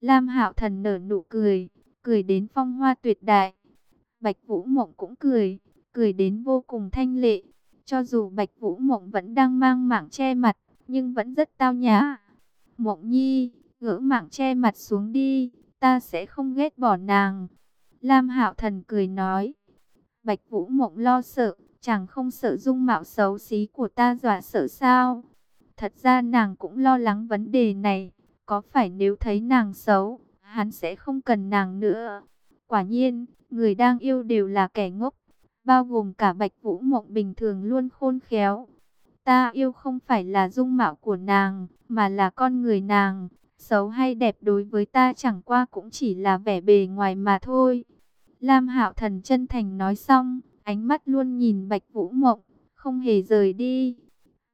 Lam Hạo Thần nở nụ cười, cười đến phong hoa tuyệt đại. Bạch Vũ Mộng cũng cười, cười đến vô cùng thanh lệ. Cho dù Bạch Vũ Mộng vẫn đang mang mảng che mặt, nhưng vẫn rất tao nhã. Mộng Nhi, gỡ mảng che mặt xuống đi, ta sẽ không ghét bỏ nàng. Lam Hạo Thần cười nói. Bạch Vũ Mộng lo sợ, chẳng không sợ dung mạo xấu xí của ta dọa sợ sao? Thật ra nàng cũng lo lắng vấn đề này, có phải nếu thấy nàng xấu, hắn sẽ không cần nàng nữa. Quả nhiên, người đang yêu đều là kẻ ngốc, bao gồm cả Bạch Vũ Mộng bình thường luôn khôn khéo. Ta yêu không phải là dung mạo của nàng, mà là con người nàng. Xấu hay đẹp đối với ta chẳng qua cũng chỉ là vẻ bề ngoài mà thôi. Lam Hạo Thần chân thành nói xong, ánh mắt luôn nhìn Bạch Vũ Mộng, không hề rời đi.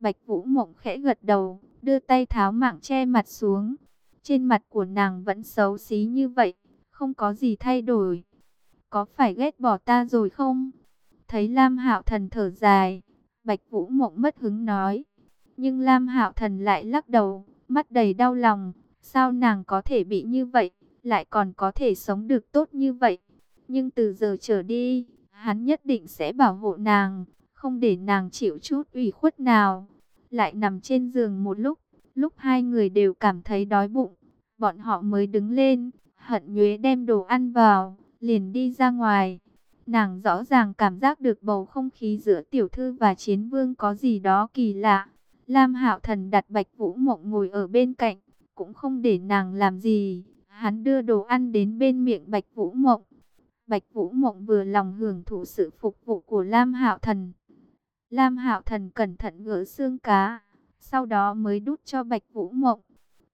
Bạch Vũ Mộng khẽ gật đầu, đưa tay tháo mạng che mặt xuống. Trên mặt của nàng vẫn xấu xí như vậy, không có gì thay đổi. Có phải ghét bỏ ta rồi không? Thấy Lam Hạo Thần thở dài, Bạch Vũ Mộng mất hứng nói. Nhưng Lam Hạo Thần lại lắc đầu, mắt đầy đau lòng. Sao nàng có thể bị như vậy, lại còn có thể sống được tốt như vậy? Nhưng từ giờ trở đi, hắn nhất định sẽ bảo hộ nàng, không để nàng chịu chút ủy khuất nào. Lại nằm trên giường một lúc, lúc hai người đều cảm thấy đói bụng, bọn họ mới đứng lên, hận nhuế đem đồ ăn vào, liền đi ra ngoài. Nàng rõ ràng cảm giác được bầu không khí giữa tiểu thư và chiến vương có gì đó kỳ lạ. Lam Hạo Thần đặt Bạch Vũ Mộng ngồi ở bên cạnh, cũng không để nàng làm gì. Hắn đưa đồ ăn đến bên miệng Bạch Vũ Mộng. Bạch Vũ Mộng vừa lòng hưởng thụ sự phục vụ của Lam Hạo Thần. Lam Hạo Thần cẩn thận gỡ xương cá, sau đó mới đút cho Bạch Vũ Mộng.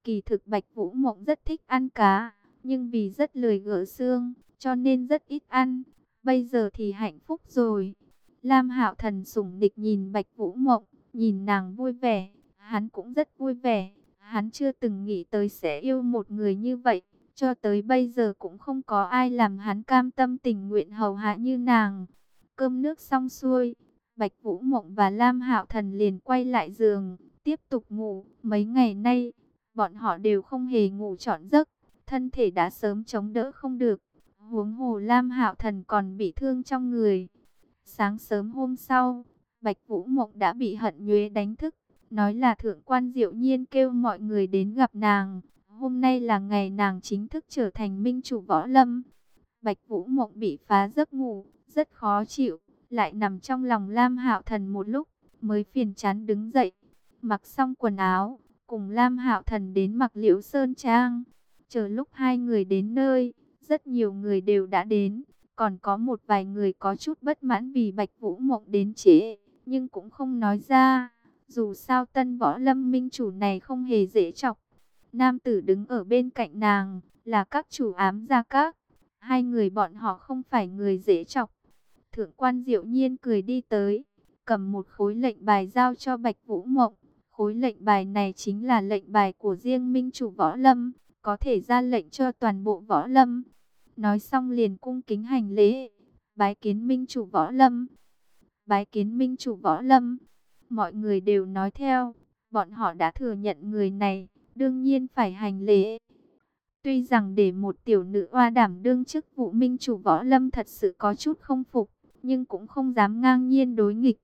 Kỳ thực Bạch Vũ Mộng rất thích ăn cá, nhưng vì rất lười gỡ xương, cho nên rất ít ăn. Bây giờ thì hạnh phúc rồi. Lam Hạo Thần sủng nịch nhìn Bạch Vũ Mộng, nhìn nàng vui vẻ, hắn cũng rất vui vẻ. Hắn chưa từng nghĩ tới sẽ yêu một người như vậy, cho tới bây giờ cũng không có ai làm hắn cam tâm tình nguyện hầu hạ như nàng. Cơm nước xong xuôi, Bạch Vũ Mộng và Lam Hạo Thần liền quay lại giường, tiếp tục ngủ. Mấy ngày nay, bọn họ đều không hề ngủ trọn giấc, thân thể đã sớm chống đỡ không được. Huống hồ Lam Hạo Thần còn bị thương trong người. Sáng sớm hôm sau, Bạch Vũ Mộng đã bị hận nhuế đánh thức, nói là thượng quan diệu nhiên kêu mọi người đến gặp nàng. Hôm nay là ngày nàng chính thức trở thành minh chủ võ lâm. Bạch Vũ Mộng bị phá giấc ngủ, rất khó chịu, lại nằm trong lòng Lam Hạo Thần một lúc, mới phiền chán đứng dậy, mặc xong quần áo, cùng Lam Hạo Thần đến mặc Liễu Sơn Trang. Chờ lúc hai người đến nơi, rất nhiều người đều đã đến, còn có một vài người có chút bất mãn vì Bạch Vũ Mộng đến trễ, nhưng cũng không nói ra. Dù sao tân võ lâm minh chủ này không hề dễ chọc. Nam tử đứng ở bên cạnh nàng, là các chủ ám gia các. Hai người bọn họ không phải người dễ chọc. Thượng quan diệu nhiên cười đi tới, cầm một khối lệnh bài giao cho Bạch Vũ Mộng. Khối lệnh bài này chính là lệnh bài của riêng minh chủ võ lâm, có thể ra lệnh cho toàn bộ võ lâm. Nói xong liền cung kính hành lễ, bái kiến minh chủ võ lâm. Bái kiến minh chủ võ lâm, mọi người đều nói theo, bọn họ đã thừa nhận người này, đương nhiên phải hành lễ. Tuy rằng để một tiểu nữ oa đảm đương chức vụ minh chủ võ lâm thật sự có chút không phục, nhưng cũng không dám ngang nhiên đối nghịch.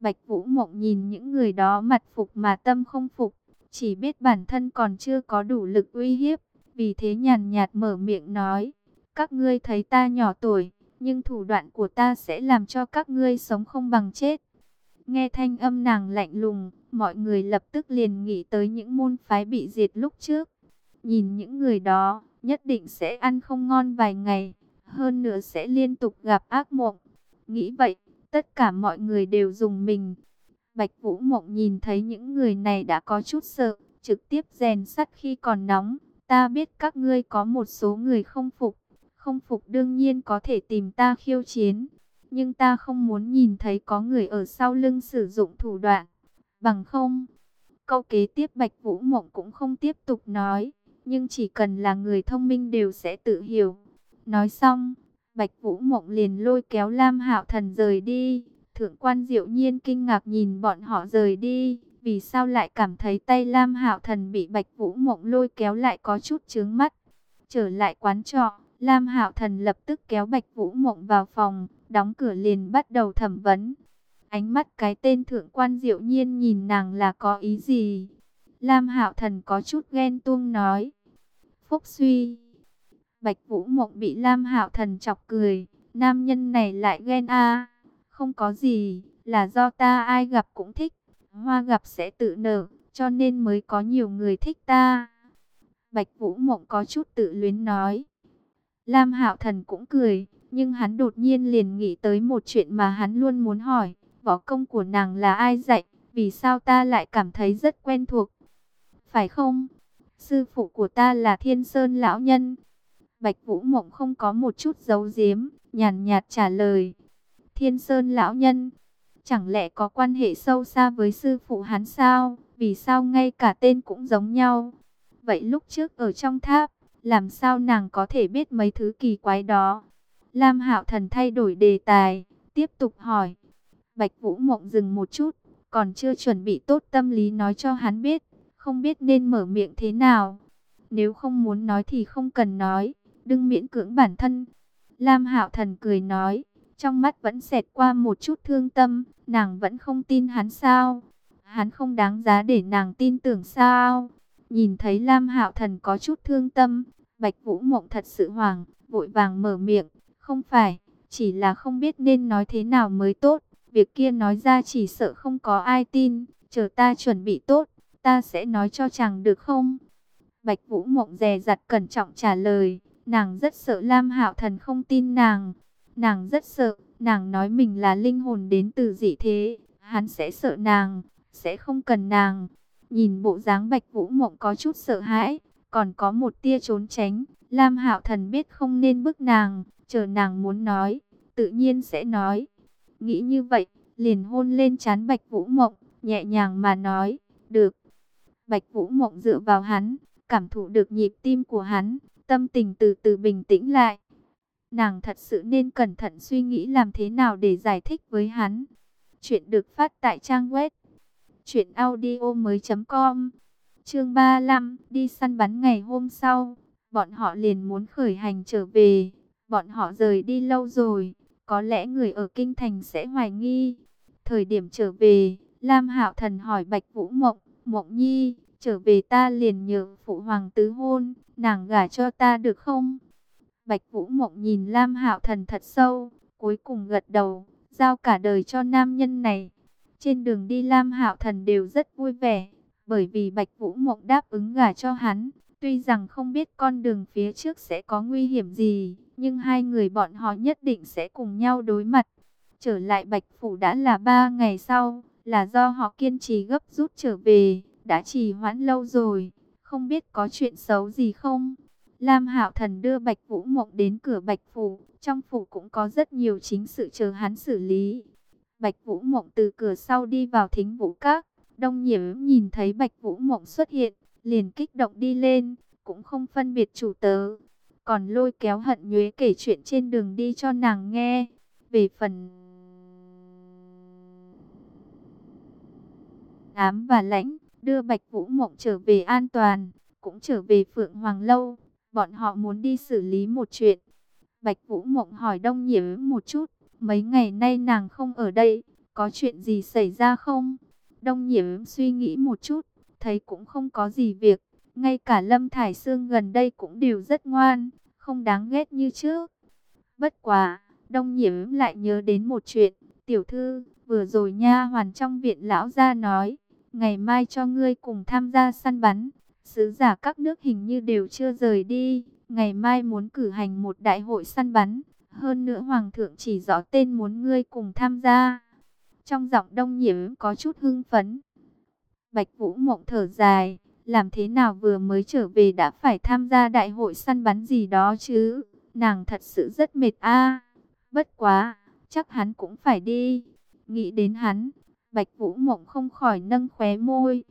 Bạch Vũ Mộng nhìn những người đó mặt phục mà tâm không phục, chỉ biết bản thân còn chưa có đủ lực uy hiếp, vì thế nhàn nhạt mở miệng nói, các ngươi thấy ta nhỏ tuổi, nhưng thủ đoạn của ta sẽ làm cho các ngươi sống không bằng chết. Nghe thanh âm nàng lạnh lùng, mọi người lập tức liền nghĩ tới những môn phái bị diệt lúc trước. Nhìn những người đó, nhất định sẽ ăn không ngon vài ngày, hơn nữa sẽ liên tục gặp ác mộng. Nghĩ vậy, tất cả mọi người đều dùng mình. Bạch Vũ Mộng nhìn thấy những người này đã có chút sợ, trực tiếp rèn sắt khi còn nóng. Ta biết các ngươi có một số người không phục, không phục đương nhiên có thể tìm ta khiêu chiến. Nhưng ta không muốn nhìn thấy có người ở sau lưng sử dụng thủ đoạn. Bằng không, câu kế tiếp Bạch Vũ Mộng cũng không tiếp tục nói. Nhưng chỉ cần là người thông minh đều sẽ tự hiểu. Nói xong, Bạch Vũ Mộng liền lôi kéo Lam Hạo Thần rời đi. Thượng quan Diệu Nhiên kinh ngạc nhìn bọn họ rời đi. Vì sao lại cảm thấy tay Lam Hạo Thần bị Bạch Vũ Mộng lôi kéo lại có chút chướng mắt. Trở lại quán trọ, Lam Hạo Thần lập tức kéo Bạch Vũ Mộng vào phòng, đóng cửa liền bắt đầu thẩm vấn. Ánh mắt cái tên thượng quan diệu nhiên nhìn nàng là có ý gì? Lam Hạo Thần có chút ghen tuông nói. Phúc suy. Bạch Vũ Mộng bị Lam Hạo Thần chọc cười. Nam nhân này lại ghen a Không có gì, là do ta ai gặp cũng thích. Hoa gặp sẽ tự nở, cho nên mới có nhiều người thích ta. Bạch Vũ Mộng có chút tự luyến nói. Lam Hạo Thần cũng cười, nhưng hắn đột nhiên liền nghĩ tới một chuyện mà hắn luôn muốn hỏi. Võ công của nàng là ai dạy? Vì sao ta lại cảm thấy rất quen thuộc? Phải không? Sư phụ của ta là Thiên Sơn Lão Nhân. Bạch Vũ Mộng không có một chút giấu giếm, nhàn nhạt trả lời. Thiên Sơn Lão Nhân, chẳng lẽ có quan hệ sâu xa với sư phụ hắn sao? Vì sao ngay cả tên cũng giống nhau? Vậy lúc trước ở trong tháp, làm sao nàng có thể biết mấy thứ kỳ quái đó? Lam Hạo Thần thay đổi đề tài, tiếp tục hỏi. Bạch Vũ Mộng dừng một chút, còn chưa chuẩn bị tốt tâm lý nói cho hắn biết, không biết nên mở miệng thế nào. Nếu không muốn nói thì không cần nói, đừng miễn cưỡng bản thân. Lam Hạo Thần cười nói, trong mắt vẫn xẹt qua một chút thương tâm, nàng vẫn không tin hắn sao? Hắn không đáng giá để nàng tin tưởng sao? Nhìn thấy Lam Hạo Thần có chút thương tâm, Bạch Vũ Mộng thật sự hoảng, vội vàng mở miệng, không phải, chỉ là không biết nên nói thế nào mới tốt. Việc kia nói ra chỉ sợ không có ai tin, chờ ta chuẩn bị tốt, ta sẽ nói cho chàng được không? Bạch Vũ Mộng dè dặt cẩn trọng trả lời, nàng rất sợ Lam Hạo Thần không tin nàng. Nàng rất sợ, nàng nói mình là linh hồn đến từ dị thế, hắn sẽ sợ nàng, sẽ không cần nàng. Nhìn bộ dáng Bạch Vũ Mộng có chút sợ hãi, còn có một tia trốn tránh, Lam Hạo Thần biết không nên bức nàng, chờ nàng muốn nói, tự nhiên sẽ nói. Nghĩ như vậy, liền hôn lên chán Bạch Vũ Mộng, nhẹ nhàng mà nói, được. Bạch Vũ Mộng dựa vào hắn, cảm thụ được nhịp tim của hắn, tâm tình từ từ bình tĩnh lại. Nàng thật sự nên cẩn thận suy nghĩ làm thế nào để giải thích với hắn. Chuyện được phát tại trang web truyệnaudiomoi.com. Chương 35, đi săn bắn ngày hôm sau, bọn họ liền muốn khởi hành trở về. Bọn họ rời đi lâu rồi, có lẽ người ở kinh thành sẽ hoài nghi. Thời điểm trở về, Lam Hạo Thần hỏi Bạch Vũ Mộng, "Mộng Nhi, trở về ta liền nhờ phụ hoàng tứ hôn, nàng gả cho ta được không?" Bạch Vũ Mộng nhìn Lam Hạo Thần thật sâu, cuối cùng gật đầu, giao cả đời cho nam nhân này. Trên đường đi Lam Hạo Thần đều rất vui vẻ, bởi vì Bạch Vũ Mộng đáp ứng gả cho hắn. Tuy rằng không biết con đường phía trước sẽ có nguy hiểm gì, nhưng hai người bọn họ nhất định sẽ cùng nhau đối mặt. Trở lại Bạch Phủ đã là ba ngày sau, là do họ kiên trì gấp rút trở về, đã trì hoãn lâu rồi, không biết có chuyện xấu gì không. Lam Hạo Thần đưa Bạch Vũ Mộng đến cửa Bạch Phủ, trong phủ cũng có rất nhiều chính sự chờ hắn xử lý. Bạch Vũ Mộng từ cửa sau đi vào thính vũ các, Đông Nhiễm nhìn thấy Bạch Vũ Mộng xuất hiện, liền kích động đi lên, cũng không phân biệt chủ tớ, còn lôi kéo hận nhuế kể chuyện trên đường đi cho nàng nghe. Về phần ám và lãnh, đưa Bạch Vũ Mộng trở về an toàn, cũng trở về Phượng Hoàng Lâu, bọn họ muốn đi xử lý một chuyện. Bạch Vũ Mộng hỏi Đông Nhiễm một chút, mấy ngày nay nàng không ở đây, có chuyện gì xảy ra không? Đông Nhiễm suy nghĩ một chút, thấy cũng không có gì việc, ngay cả Lâm Thải Sương gần đây cũng đều rất ngoan, không đáng ghét như trước. Bất quá, Đông Nhiễm lại nhớ đến một chuyện, tiểu thư, vừa rồi nha hoàn trong viện lão gia nói, ngày mai cho ngươi cùng tham gia săn bắn. Sứ giả các nước hình như đều chưa rời đi, ngày mai muốn cử hành một đại hội săn bắn, hơn nữa hoàng thượng chỉ rõ tên muốn ngươi cùng tham gia. Trong giọng Đông Nhiễm có chút hưng phấn. Bạch Vũ Mộng thở dài, làm thế nào vừa mới trở về đã phải tham gia đại hội săn bắn gì đó chứ? Nàng thật sự rất mệt a. Bất quá, chắc hắn cũng phải đi. Nghĩ đến hắn, Bạch Vũ Mộng không khỏi nâng khóe môi.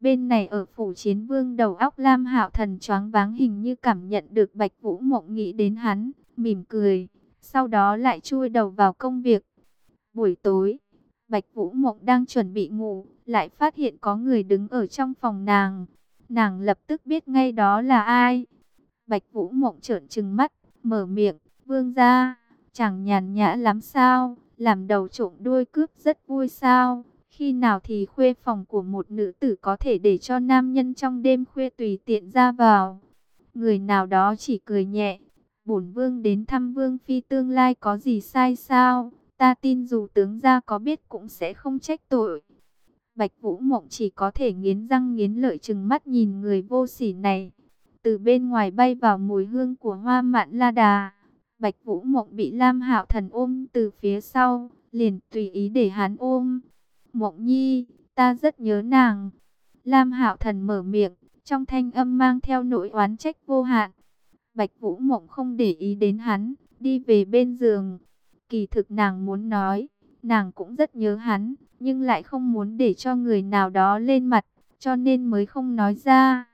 Bên này ở phủ chiến vương đầu óc Lam Hạo Thần choáng váng hình như cảm nhận được Bạch Vũ Mộng nghĩ đến hắn, mỉm cười, sau đó lại chui đầu vào công việc. Buổi tối, Bạch Vũ Mộng đang chuẩn bị ngủ, lại phát hiện có người đứng ở trong phòng nàng. Nàng lập tức biết ngay đó là ai. Bạch Vũ Mộng trợn trừng mắt, mở miệng, vương gia, chẳng nhàn nhã lắm sao, làm đầu trộm đuôi cướp rất vui sao. Khi nào thì khuê phòng của một nữ tử có thể để cho nam nhân trong đêm khuya tùy tiện ra vào. Người nào đó chỉ cười nhẹ, bổn vương đến thăm vương phi tương lai có gì sai sao, ta tin dù tướng gia có biết cũng sẽ không trách tội. Bạch Vũ Mộng chỉ có thể nghiến răng nghiến lợi chừng mắt nhìn người vô sỉ này. Từ bên ngoài bay vào mùi hương của hoa mạn la đà. Bạch Vũ Mộng bị Lam Hạo Thần ôm từ phía sau, liền tùy ý để hắn ôm. Mộng Nhi, ta rất nhớ nàng. Lam Hạo Thần mở miệng, trong thanh âm mang theo nỗi oán trách vô hạn. Bạch Vũ Mộng không để ý đến hắn, đi về bên giường. Kỳ thực nàng muốn nói, nàng cũng rất nhớ hắn, nhưng lại không muốn để cho người nào đó lên mặt, cho nên mới không nói ra.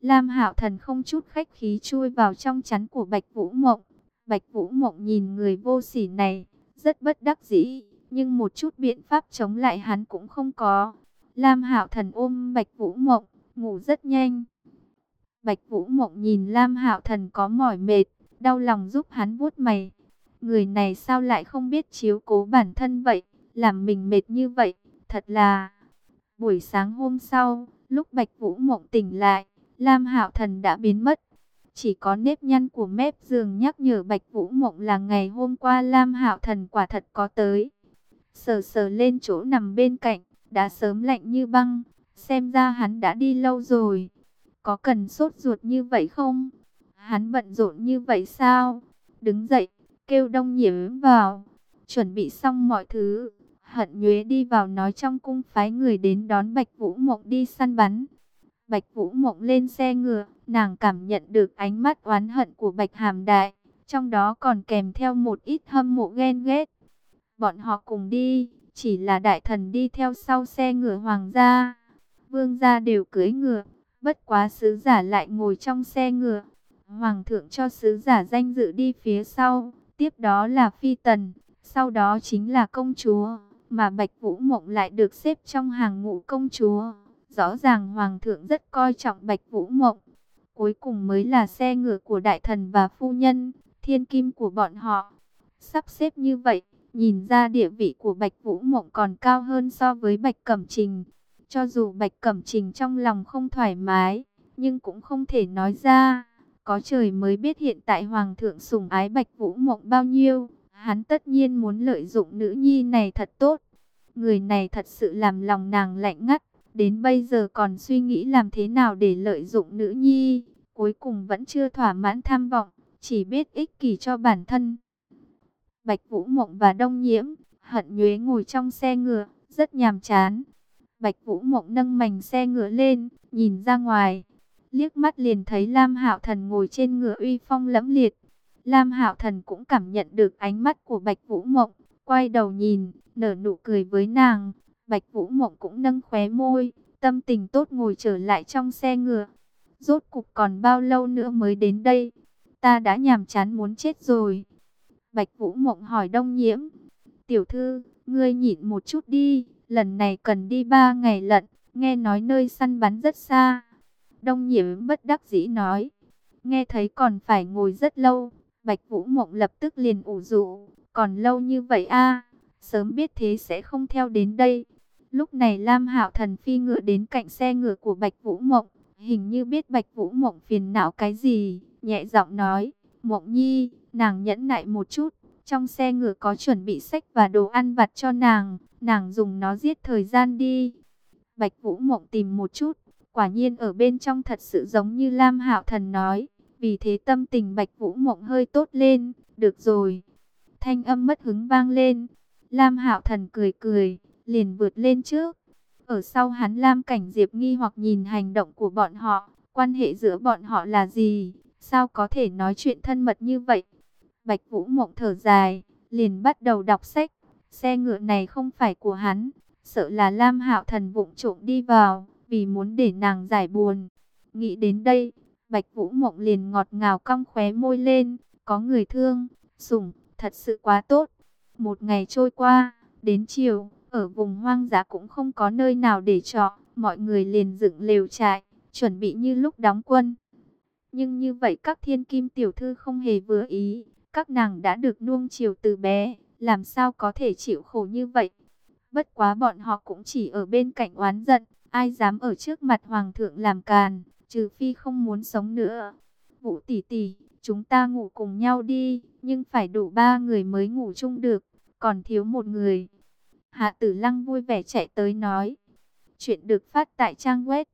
Lam Hạo Thần không chút khách khí chui vào trong chắn của Bạch Vũ Mộng. Bạch Vũ Mộng nhìn người vô sỉ này, rất bất đắc dĩ, nhưng một chút biện pháp chống lại hắn cũng không có. Lam Hạo Thần ôm Bạch Vũ Mộng, ngủ rất nhanh. Bạch Vũ Mộng nhìn Lam Hạo Thần có mỏi mệt, đau lòng giúp hắn vuốt mày. Người này sao lại không biết chiếu cố bản thân vậy, làm mình mệt như vậy, thật là... Buổi sáng hôm sau, lúc Bạch Vũ Mộng tỉnh lại, Lam Hạo Thần đã biến mất. Chỉ có nếp nhăn của mép giường nhắc nhở Bạch Vũ Mộng là ngày hôm qua Lam Hạo Thần quả thật có tới. Sờ sờ lên chỗ nằm bên cạnh, đã sớm lạnh như băng, xem ra hắn đã đi lâu rồi. Có cần sốt ruột như vậy không? Hắn bận rộn như vậy sao? Đứng dậy, kêu đông nhiễm vào, chuẩn bị xong mọi thứ. Hận nhuế đi vào nói trong cung phái người đến đón Bạch Vũ Mộng đi săn bắn. Bạch Vũ Mộng lên xe ngựa, nàng cảm nhận được ánh mắt oán hận của Bạch Hàm Đại, trong đó còn kèm theo một ít hâm mộ ghen ghét. Bọn họ cùng đi, chỉ là đại thần đi theo sau xe ngựa hoàng gia. Vương gia đều cưới ngựa, bất quá sứ giả lại ngồi trong xe ngựa. Hoàng thượng cho sứ giả danh dự đi phía sau, tiếp đó là phi tần, sau đó chính là công chúa, mà Bạch Vũ Mộng lại được xếp trong hàng ngũ công chúa. Rõ ràng Hoàng thượng rất coi trọng Bạch Vũ Mộng. Cuối cùng mới là xe ngựa của đại thần và phu nhân, thiên kim của bọn họ. Sắp xếp như vậy, nhìn ra địa vị của Bạch Vũ Mộng còn cao hơn so với Bạch Cẩm Trình. Cho dù Bạch Cẩm Trình trong lòng không thoải mái, nhưng cũng không thể nói ra. Có trời mới biết hiện tại Hoàng thượng sủng ái Bạch Vũ Mộng bao nhiêu. Hắn tất nhiên muốn lợi dụng nữ nhi này thật tốt. Người này thật sự làm lòng nàng lạnh ngắt. Đến bây giờ còn suy nghĩ làm thế nào để lợi dụng nữ nhi. Cuối cùng vẫn chưa thỏa mãn tham vọng. Chỉ biết ích kỷ cho bản thân. Bạch Vũ Mộng và Đông Nhiễm, hận nhuế ngồi trong xe ngựa, rất nhàm chán. Bạch Vũ Mộng nâng mảnh xe ngựa lên, nhìn ra ngoài. Liếc mắt liền thấy Lam Hạo Thần ngồi trên ngựa uy phong lẫm liệt. Lam Hạo Thần cũng cảm nhận được ánh mắt của Bạch Vũ Mộng, quay đầu nhìn, nở nụ cười với nàng. Bạch Vũ Mộng cũng nâng khóe môi, tâm tình tốt ngồi trở lại trong xe ngựa. Rốt cục còn bao lâu nữa mới đến đây? Ta đã nhàm chán muốn chết rồi. Bạch Vũ Mộng hỏi Đông Nhiễm. Tiểu thư, ngươi nhịn một chút đi, lần này cần đi ba ngày lận, nghe nói nơi săn bắn rất xa. Đông Nhiễm bất đắc dĩ nói. Nghe thấy còn phải ngồi rất lâu, Bạch Vũ Mộng lập tức liền ủ rũ. Còn lâu như vậy a sớm biết thế sẽ không theo đến đây. Lúc này Lam Hạo Thần phi ngựa đến cạnh xe ngựa của Bạch Vũ Mộng, hình như biết Bạch Vũ Mộng phiền não cái gì, nhẹ giọng nói, Mộng Nhi, nàng nhẫn nại một chút, trong xe ngựa có chuẩn bị sách và đồ ăn vặt cho nàng, nàng dùng nó giết thời gian đi. Bạch Vũ Mộng tìm một chút, quả nhiên ở bên trong thật sự giống như Lam Hạo Thần nói, vì thế tâm tình Bạch Vũ Mộng hơi tốt lên, được rồi. Thanh âm mất hứng vang lên, Lam Hạo Thần cười cười, liền vượt lên trước. Ở sau hắn Lam Cảnh Diệp nghi hoặc nhìn hành động của bọn họ, quan hệ giữa bọn họ là gì, sao có thể nói chuyện thân mật như vậy. Bạch Vũ Mộng thở dài, liền bắt đầu đọc sách. Xe ngựa này không phải của hắn, sợ là Lam Hạo Thần vụng trộm đi vào, vì muốn để nàng giải buồn. Nghĩ đến đây, Bạch Vũ Mộng liền ngọt ngào cong khóe môi lên, có người thương, sủng, thật sự quá tốt. Một ngày trôi qua, đến chiều, ở vùng hoang dã cũng không có nơi nào để trọ, mọi người liền dựng lều trại, chuẩn bị như lúc đóng quân. Nhưng như vậy các thiên kim tiểu thư không hề vừa ý. Các nàng đã được nuông chiều từ bé, làm sao có thể chịu khổ như vậy. Bất quá bọn họ cũng chỉ ở bên cạnh oán giận, ai dám ở trước mặt hoàng thượng làm càn, trừ phi không muốn sống nữa. Vũ tỷ tỷ, chúng ta ngủ cùng nhau đi, nhưng phải đủ ba người mới ngủ chung được, còn thiếu một người. Hạ tử lăng vui vẻ chạy tới nói. Chuyện được phát tại trang web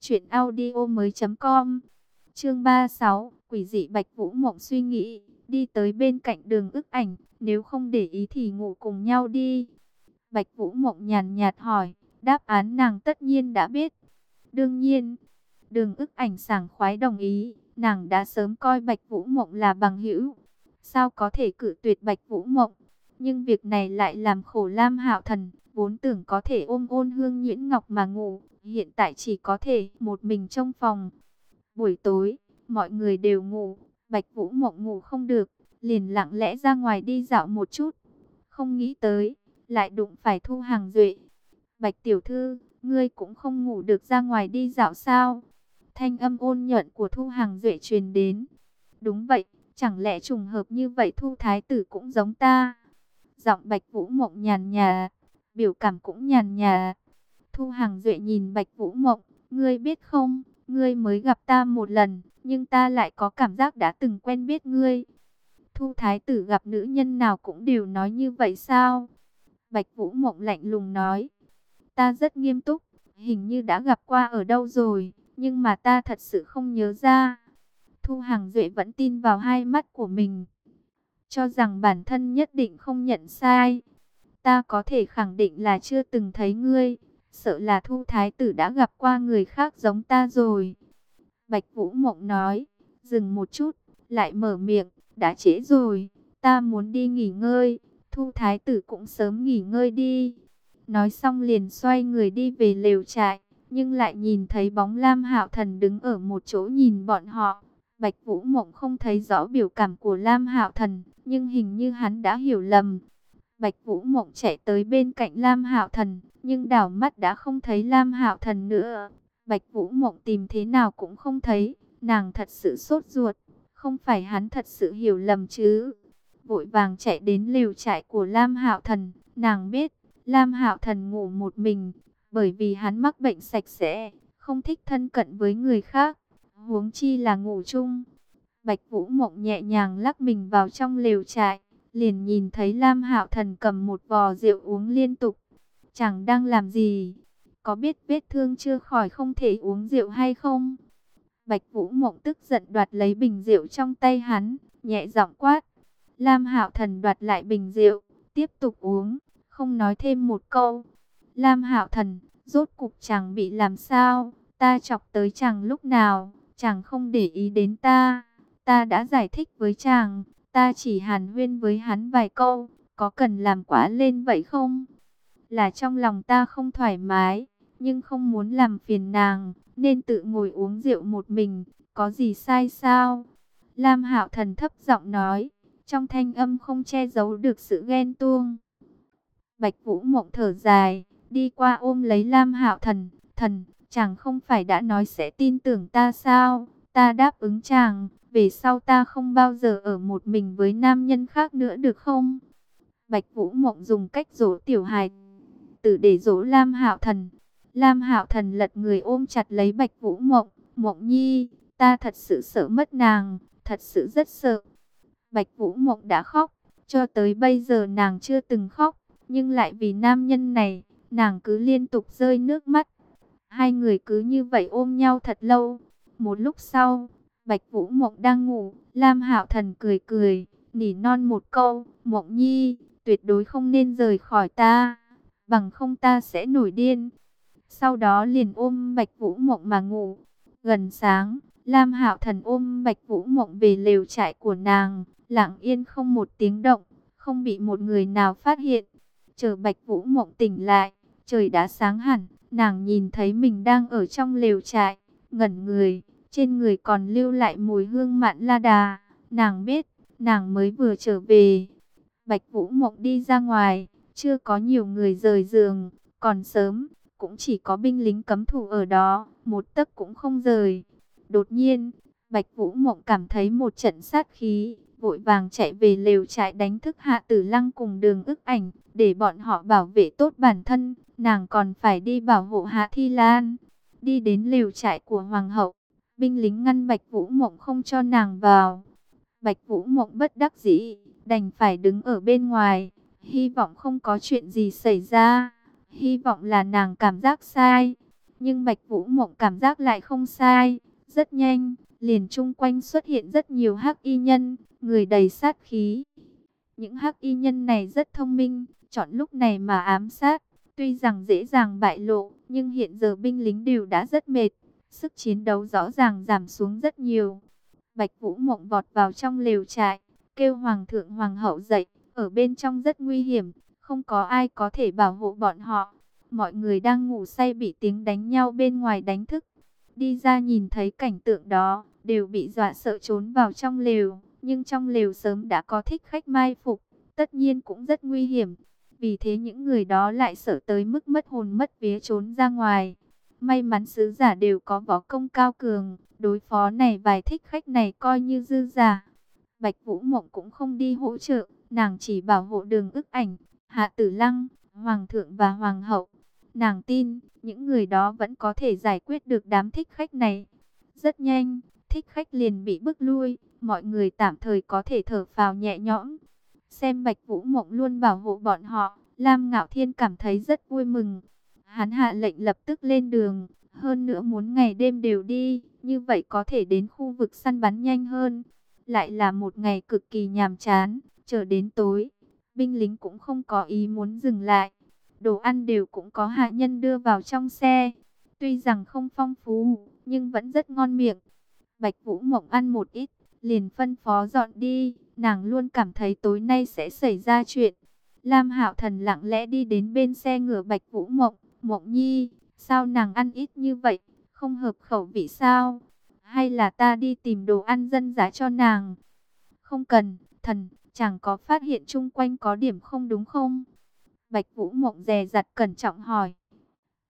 truyệnaudiomoi.com. Chương 36, Quỷ dị Bạch Vũ Mộng suy nghĩ, đi tới bên cạnh đường ức ảnh, nếu không để ý thì ngủ cùng nhau đi. Bạch Vũ Mộng nhàn nhạt hỏi, đáp án nàng tất nhiên đã biết. Đương nhiên, đường ức ảnh sảng khoái đồng ý, nàng đã sớm coi Bạch Vũ Mộng là bằng hữu. Sao có thể cự tuyệt Bạch Vũ Mộng? Nhưng việc này lại làm khổ Lam Hạo Thần, vốn tưởng có thể ôm ôn hương nhuyễn ngọc mà ngủ, hiện tại chỉ có thể một mình trong phòng. Buổi tối, mọi người đều ngủ, Bạch Vũ Mộng ngủ không được, liền lặng lẽ ra ngoài đi dạo một chút. Không nghĩ tới, lại đụng phải Thu Hàng Duệ. Bạch tiểu thư, ngươi cũng không ngủ được ra ngoài đi dạo sao? Thanh âm ôn nhuận của Thu Hàng Duệ truyền đến. Đúng vậy, chẳng lẽ trùng hợp như vậy Thu Thái tử cũng giống ta? Giọng Bạch Vũ Mộng nhàn nhà, biểu cảm cũng nhàn nhà. Thu Hàng Duệ nhìn Bạch Vũ Mộng, ngươi biết không, ngươi mới gặp ta một lần, nhưng ta lại có cảm giác đã từng quen biết ngươi. Thu Thái tử gặp nữ nhân nào cũng đều nói như vậy sao? Bạch Vũ Mộng lạnh lùng nói, ta rất nghiêm túc, hình như đã gặp qua ở đâu rồi, nhưng mà ta thật sự không nhớ ra. Thu Hàng Duệ vẫn tin vào hai mắt của mình, cho rằng bản thân nhất định không nhận sai. Ta có thể khẳng định là chưa từng thấy ngươi, sợ là Thu Thái tử đã gặp qua người khác giống ta rồi. Bạch Vũ Mộng nói, dừng một chút, lại mở miệng, đã trễ rồi, ta muốn đi nghỉ ngơi, Thu Thái tử cũng sớm nghỉ ngơi đi. Nói xong liền xoay người đi về lều trại, nhưng lại nhìn thấy bóng Lam Hạo Thần đứng ở một chỗ nhìn bọn họ. Bạch Vũ Mộng không thấy rõ biểu cảm của Lam Hạo Thần, nhưng hình như hắn đã hiểu lầm. Bạch Vũ Mộng chạy tới bên cạnh Lam Hạo Thần, nhưng đảo mắt đã không thấy Lam Hạo Thần nữa. Bạch Vũ Mộng tìm thế nào cũng không thấy, nàng thật sự sốt ruột, không phải hắn thật sự hiểu lầm chứ. Vội vàng chạy đến lều trại của Lam Hạo Thần, nàng biết, Lam Hạo Thần ngủ một mình, bởi vì hắn mắc bệnh sạch sẽ, không thích thân cận với người khác, huống chi là ngủ chung. Bạch Vũ Mộng nhẹ nhàng lắc mình vào trong lều trại, liền nhìn thấy Lam Hạo Thần cầm một vò rượu uống liên tục. Chẳng đang làm gì? Có biết vết thương chưa khỏi không thể uống rượu hay không? Bạch Vũ Mộng tức giận đoạt lấy bình rượu trong tay hắn, nhẹ giọng quát. Lam Hạo Thần đoạt lại bình rượu, tiếp tục uống, không nói thêm một câu. Lam Hạo Thần, rốt cục chẳng bị làm sao, ta chọc tới chàng lúc nào, chàng không để ý đến ta. Ta đã giải thích với chàng, ta chỉ hàn huyên với hắn vài câu, có cần làm quá lên vậy không? Là trong lòng ta không thoải mái, nhưng không muốn làm phiền nàng, nên tự ngồi uống rượu một mình, có gì sai sao? Lam Hạo Thần thấp giọng nói, trong thanh âm không che giấu được sự ghen tuông. Bạch Vũ Mộng thở dài, đi qua ôm lấy Lam Hạo Thần, "Thần, chàng không phải đã nói sẽ tin tưởng ta sao? Ta đáp ứng chàng, về sau ta không bao giờ ở một mình với nam nhân khác nữa được không?" Bạch Vũ Mộng dùng cách dỗ tiểu hài tử để dỗ Lam Hạo Thần. Lam Hạo Thần lật người ôm chặt lấy Bạch Vũ Mộng, "Mộng Nhi, ta thật sự sợ mất nàng, thật sự rất sợ." Bạch Vũ Mộng đã khóc, cho tới bây giờ nàng chưa từng khóc, nhưng lại vì nam nhân này, nàng cứ liên tục rơi nước mắt. Hai người cứ như vậy ôm nhau thật lâu. Một lúc sau, Bạch Vũ Mộng đang ngủ, Lam Hạo Thần cười cười, nỉ non một câu, "Mộng Nhi, tuyệt đối không nên rời khỏi ta, bằng không ta sẽ nổi điên." Sau đó liền ôm Bạch Vũ Mộng mà ngủ. Gần sáng, Lam Hạo Thần ôm Bạch Vũ Mộng về lều trại của nàng, lặng yên không một tiếng động, không bị một người nào phát hiện. Chờ Bạch Vũ Mộng tỉnh lại, trời đã sáng hẳn, nàng nhìn thấy mình đang ở trong lều trại, ngẩn người, trên người còn lưu lại mùi hương mạn la đà. Nàng biết, nàng mới vừa trở về. Bạch Vũ Mộng đi ra ngoài, chưa có nhiều người rời giường, còn sớm, cũng chỉ có binh lính cấm thủ ở đó, một tấc cũng không rời. Đột nhiên, Bạch Vũ Mộng cảm thấy một trận sát khí, vội vàng chạy về lều trại đánh thức Hạ Tử Lăng cùng đường ức ảnh, để bọn họ bảo vệ tốt bản thân, nàng còn phải đi bảo hộ Hạ Thi Lan. Đi đến lều trại của Hoàng hậu, binh lính ngăn Bạch Vũ Mộng không cho nàng vào. Bạch Vũ Mộng bất đắc dĩ, đành phải đứng ở bên ngoài, hy vọng không có chuyện gì xảy ra, hy vọng là nàng cảm giác sai. Nhưng Bạch Vũ Mộng cảm giác lại không sai, rất nhanh, liền chung quanh xuất hiện rất nhiều hắc y nhân, người đầy sát khí. Những hắc y nhân này rất thông minh, chọn lúc này mà ám sát. Tuy rằng dễ dàng bại lộ, nhưng hiện giờ binh lính đều đã rất mệt. Sức chiến đấu rõ ràng giảm xuống rất nhiều. Bạch Vũ Mộng vọt vào trong lều trại, kêu Hoàng thượng Hoàng hậu dậy. Ở bên trong rất nguy hiểm, không có ai có thể bảo hộ bọn họ. Mọi người đang ngủ say bị tiếng đánh nhau bên ngoài đánh thức. Đi ra nhìn thấy cảnh tượng đó, đều bị dọa sợ trốn vào trong lều. Nhưng trong lều sớm đã có thích khách mai phục, tất nhiên cũng rất nguy hiểm. Vì thế những người đó lại sợ tới mức mất hồn mất vía trốn ra ngoài. May mắn sứ giả đều có võ công cao cường, đối phó này vài thích khách này coi như dư giả. Bạch Vũ Mộng cũng không đi hỗ trợ, nàng chỉ bảo hộ đường ức ảnh, hạ tử lăng, hoàng thượng và hoàng hậu. Nàng tin, những người đó vẫn có thể giải quyết được đám thích khách này. Rất nhanh, thích khách liền bị bức lui, mọi người tạm thời có thể thở phào nhẹ nhõm. Xem Bạch Vũ Mộng luôn bảo hộ bọn họ, Lam Ngạo Thiên cảm thấy rất vui mừng. Hắn hạ lệnh lập tức lên đường, hơn nữa muốn ngày đêm đều đi, như vậy có thể đến khu vực săn bắn nhanh hơn. Lại là một ngày cực kỳ nhàm chán, chờ đến tối, binh lính cũng không có ý muốn dừng lại. Đồ ăn đều cũng có hạ nhân đưa vào trong xe. Tuy rằng không phong phú, nhưng vẫn rất ngon miệng. Bạch Vũ Mộng ăn một ít, liền phân phó dọn đi. Nàng luôn cảm thấy tối nay sẽ xảy ra chuyện. Lam Hạo Thần lặng lẽ đi đến bên xe ngựa Bạch Vũ Mộng. Mộng Nhi, sao nàng ăn ít như vậy? Không hợp khẩu vị sao? Hay là ta đi tìm đồ ăn dân dã cho nàng? Không cần, thần, chẳng có phát hiện chung quanh có điểm không đúng không? Bạch Vũ Mộng dè dặt cẩn trọng hỏi.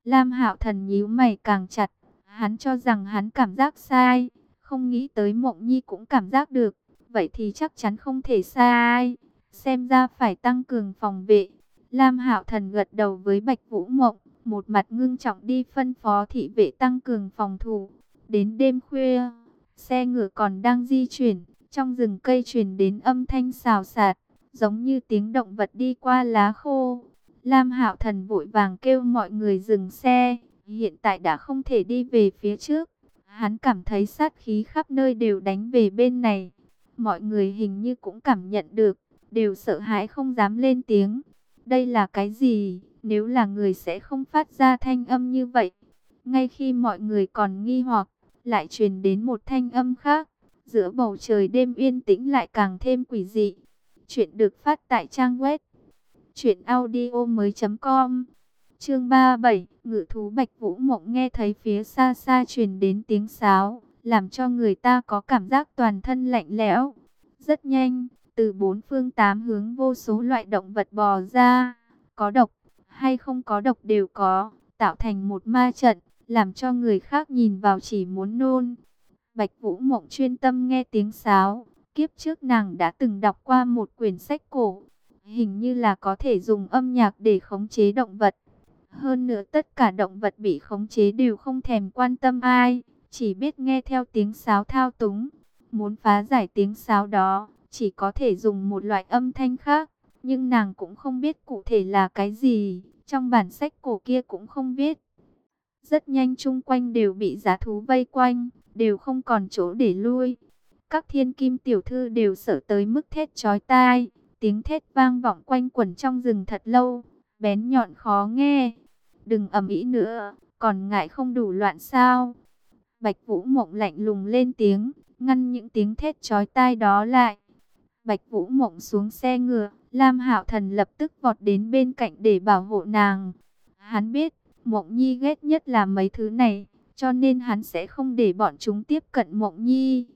Lam Hạo Thần nhíu mày càng chặt, hắn cho rằng hắn cảm giác sai, không nghĩ tới Mộng Nhi cũng cảm giác được, vậy thì chắc chắn không thể sai. Xem ra phải tăng cường phòng vệ. Lam Hạo Thần gật đầu với Bạch Vũ Mộng, một mặt ngưng trọng đi phân phó thị vệ tăng cường phòng thủ. Đến đêm khuya, xe ngựa còn đang di chuyển, trong rừng cây truyền đến âm thanh xào xạc, giống như tiếng động vật đi qua lá khô. Lam Hạo Thần vội vàng kêu mọi người dừng xe, hiện tại đã không thể đi về phía trước. Hắn cảm thấy sát khí khắp nơi đều đánh về bên này. Mọi người hình như cũng cảm nhận được, đều sợ hãi không dám lên tiếng. Đây là cái gì? Nếu là người sẽ không phát ra thanh âm như vậy. Ngay khi mọi người còn nghi hoặc, lại truyền đến một thanh âm khác. Giữa bầu trời đêm yên tĩnh lại càng thêm quỷ dị. Chuyện được phát tại trang web Chuyện audio mới com Chương 37 Ngự thú Bạch Vũ Mộng nghe thấy phía xa xa truyền đến tiếng sáo, Làm cho người ta có cảm giác toàn thân lạnh lẽo. Rất nhanh, Từ bốn phương tám hướng vô số loại động vật bò ra. Có độc hay không có độc đều có, Tạo thành một ma trận, Làm cho người khác nhìn vào chỉ muốn nôn. Bạch Vũ Mộng chuyên tâm nghe tiếng sáo, Kiếp trước nàng đã từng đọc qua một quyển sách cổ. Hình như là có thể dùng âm nhạc để khống chế động vật. Hơn nữa tất cả động vật bị khống chế đều không thèm quan tâm ai, chỉ biết nghe theo tiếng sáo thao túng. Muốn phá giải tiếng sáo đó, chỉ có thể dùng một loại âm thanh khác, nhưng nàng cũng không biết cụ thể là cái gì, trong bản sách cổ kia cũng không biết. Rất nhanh chung quanh đều bị giá thú vây quanh, đều không còn chỗ để lui. Các thiên kim tiểu thư đều sợ tới mức thét chói tai, Tiếng thét vang vọng quanh quẩn trong rừng thật lâu, bén nhọn khó nghe. Đừng ầm ĩ nữa, còn ngại không đủ loạn sao? Bạch Vũ Mộng lạnh lùng lên tiếng, ngăn những tiếng thét chói tai đó lại. Bạch Vũ Mộng xuống xe ngựa, Lam Hạo Thần lập tức vọt đến bên cạnh để bảo hộ nàng. Hắn biết, Mộng Nhi ghét nhất là mấy thứ này, cho nên hắn sẽ không để bọn chúng tiếp cận Mộng Nhi.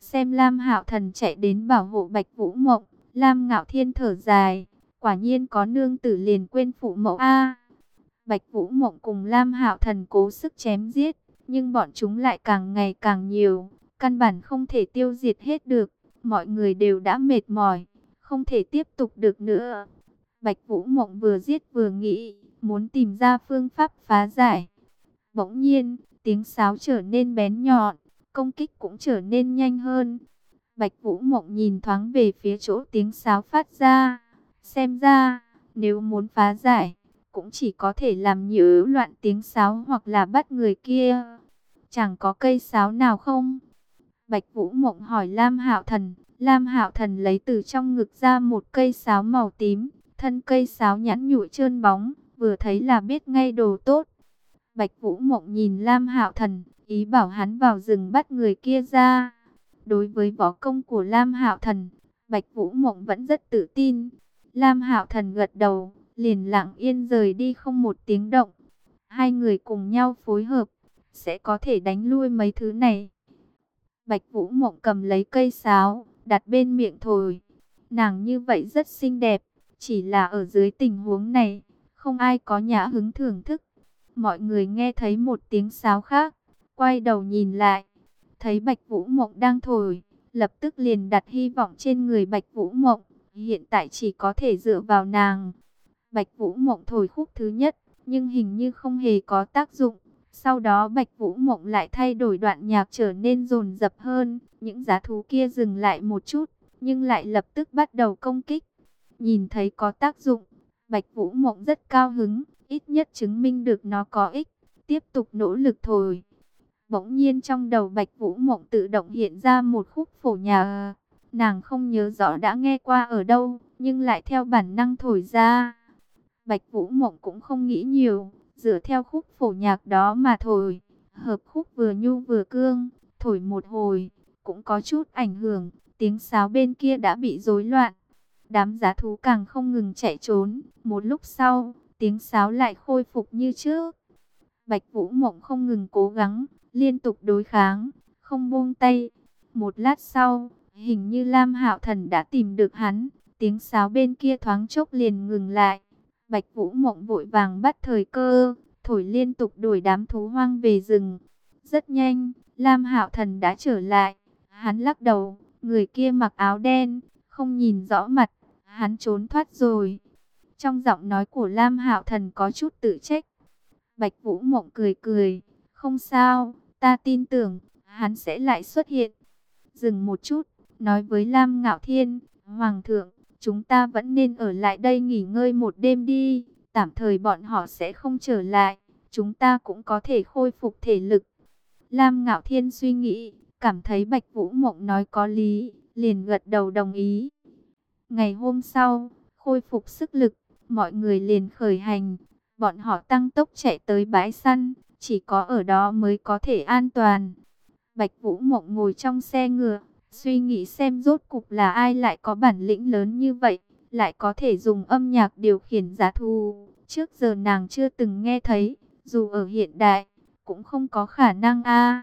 Xem Lam Hạo Thần chạy đến bảo hộ Bạch Vũ Mộng, Lam Ngạo Thiên thở dài, quả nhiên có nương tử liền quên phụ mẫu a. Bạch Vũ Mộng cùng Lam Hạo Thần cố sức chém giết, nhưng bọn chúng lại càng ngày càng nhiều, căn bản không thể tiêu diệt hết được. Mọi người đều đã mệt mỏi, không thể tiếp tục được nữa. Bạch Vũ Mộng vừa giết vừa nghĩ, muốn tìm ra phương pháp phá giải. Bỗng nhiên, tiếng sáo trở nên bén nhọn, công kích cũng trở nên nhanh hơn. Bạch Vũ Mộng nhìn thoáng về phía chỗ tiếng sáo phát ra. Xem ra, nếu muốn phá giải, cũng chỉ có thể làm nhiễu loạn tiếng sáo hoặc là bắt người kia. Chẳng có cây sáo nào không? Bạch Vũ Mộng hỏi Lam Hạo Thần. Lam Hạo Thần lấy từ trong ngực ra một cây sáo màu tím. Thân cây sáo nhẵn nhụi trơn bóng, vừa thấy là biết ngay đồ tốt. Bạch Vũ Mộng nhìn Lam Hạo Thần, ý bảo hắn vào rừng bắt người kia ra. Đối với võ công của Lam Hạo Thần, Bạch Vũ Mộng vẫn rất tự tin. Lam Hạo Thần gật đầu, liền lặng yên rời đi không một tiếng động. Hai người cùng nhau phối hợp, sẽ có thể đánh lui mấy thứ này. Bạch Vũ Mộng cầm lấy cây sáo, đặt bên miệng thổi. Nàng như vậy rất xinh đẹp, chỉ là ở dưới tình huống này, không ai có nhã hứng thưởng thức. Mọi người nghe thấy một tiếng sáo khác, quay đầu nhìn lại, thấy Bạch Vũ Mộng đang thổi, lập tức liền đặt hy vọng trên người Bạch Vũ Mộng, hiện tại chỉ có thể dựa vào nàng. Bạch Vũ Mộng thổi khúc thứ nhất, nhưng hình như không hề có tác dụng. Sau đó Bạch Vũ Mộng lại thay đổi đoạn nhạc trở nên rồn rập hơn, những giá thú kia dừng lại một chút, nhưng lại lập tức bắt đầu công kích. Nhìn thấy có tác dụng, Bạch Vũ Mộng rất cao hứng, ít nhất chứng minh được nó có ích, tiếp tục nỗ lực thổi. Bỗng nhiên trong đầu Bạch Vũ Mộng tự động hiện ra một khúc phổ nhà. Nàng không nhớ rõ đã nghe qua ở đâu, nhưng lại theo bản năng thổi ra. Bạch Vũ Mộng cũng không nghĩ nhiều, dựa theo khúc phổ nhạc đó mà thổi. Hợp khúc vừa nhu vừa cương, thổi một hồi, cũng có chút ảnh hưởng, tiếng sáo bên kia đã bị rối loạn. Đám giá thú càng không ngừng chạy trốn, một lúc sau, tiếng sáo lại khôi phục như trước. Bạch Vũ Mộng không ngừng cố gắng, liên tục đối kháng, không buông tay. Một lát sau, hình như Lam Hạo Thần đã tìm được hắn, tiếng sáo bên kia thoáng chốc liền ngừng lại. Bạch Vũ Mộng vội vàng bắt thời cơ, thổi liên tục đuổi đám thú hoang về rừng. Rất nhanh, Lam Hạo Thần đã trở lại. Hắn lắc đầu, người kia mặc áo đen, không nhìn rõ mặt, hắn trốn thoát rồi. Trong giọng nói của Lam Hạo Thần có chút tự trách. Bạch Vũ Mộng cười cười, không sao, ta tin tưởng, hắn sẽ lại xuất hiện. Dừng một chút, nói với Lam Ngạo Thiên, Hoàng thượng, chúng ta vẫn nên ở lại đây nghỉ ngơi một đêm đi, tạm thời bọn họ sẽ không trở lại, chúng ta cũng có thể khôi phục thể lực. Lam Ngạo Thiên suy nghĩ, cảm thấy Bạch Vũ Mộng nói có lý, liền gật đầu đồng ý. Ngày hôm sau, khôi phục sức lực, mọi người liền khởi hành, bọn họ tăng tốc chạy tới bãi săn, chỉ có ở đó mới có thể an toàn. Bạch Vũ Mộng ngồi trong xe ngựa, suy nghĩ xem rốt cục là ai lại có bản lĩnh lớn như vậy, lại có thể dùng âm nhạc điều khiển giá thu. Trước giờ nàng chưa từng nghe thấy, dù ở hiện đại, cũng không có khả năng a.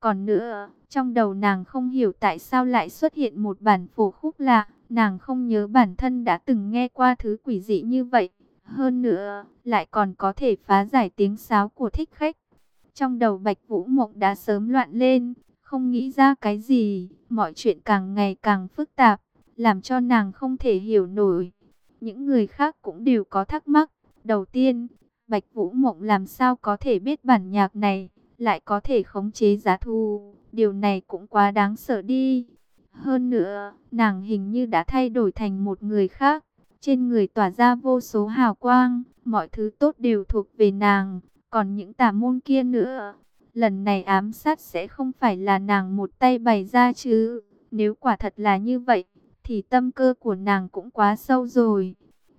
Còn nữa, trong đầu nàng không hiểu tại sao lại xuất hiện một bản phổ khúc lạ, nàng không nhớ bản thân đã từng nghe qua thứ quỷ dị như vậy. Hơn nữa, lại còn có thể phá giải tiếng sáo của thích khách. Trong đầu Bạch Vũ Mộng đã sớm loạn lên, không nghĩ ra cái gì, mọi chuyện càng ngày càng phức tạp, làm cho nàng không thể hiểu nổi. Những người khác cũng đều có thắc mắc. Đầu tiên, Bạch Vũ Mộng làm sao có thể biết bản nhạc này, lại có thể khống chế giá thu, điều này cũng quá đáng sợ đi. Hơn nữa, nàng hình như đã thay đổi thành một người khác. Trên người tỏa ra vô số hào quang, mọi thứ tốt đều thuộc về nàng. Còn những tà môn kia nữa, lần này ám sát sẽ không phải là nàng một tay bày ra chứ. Nếu quả thật là như vậy, thì tâm cơ của nàng cũng quá sâu rồi.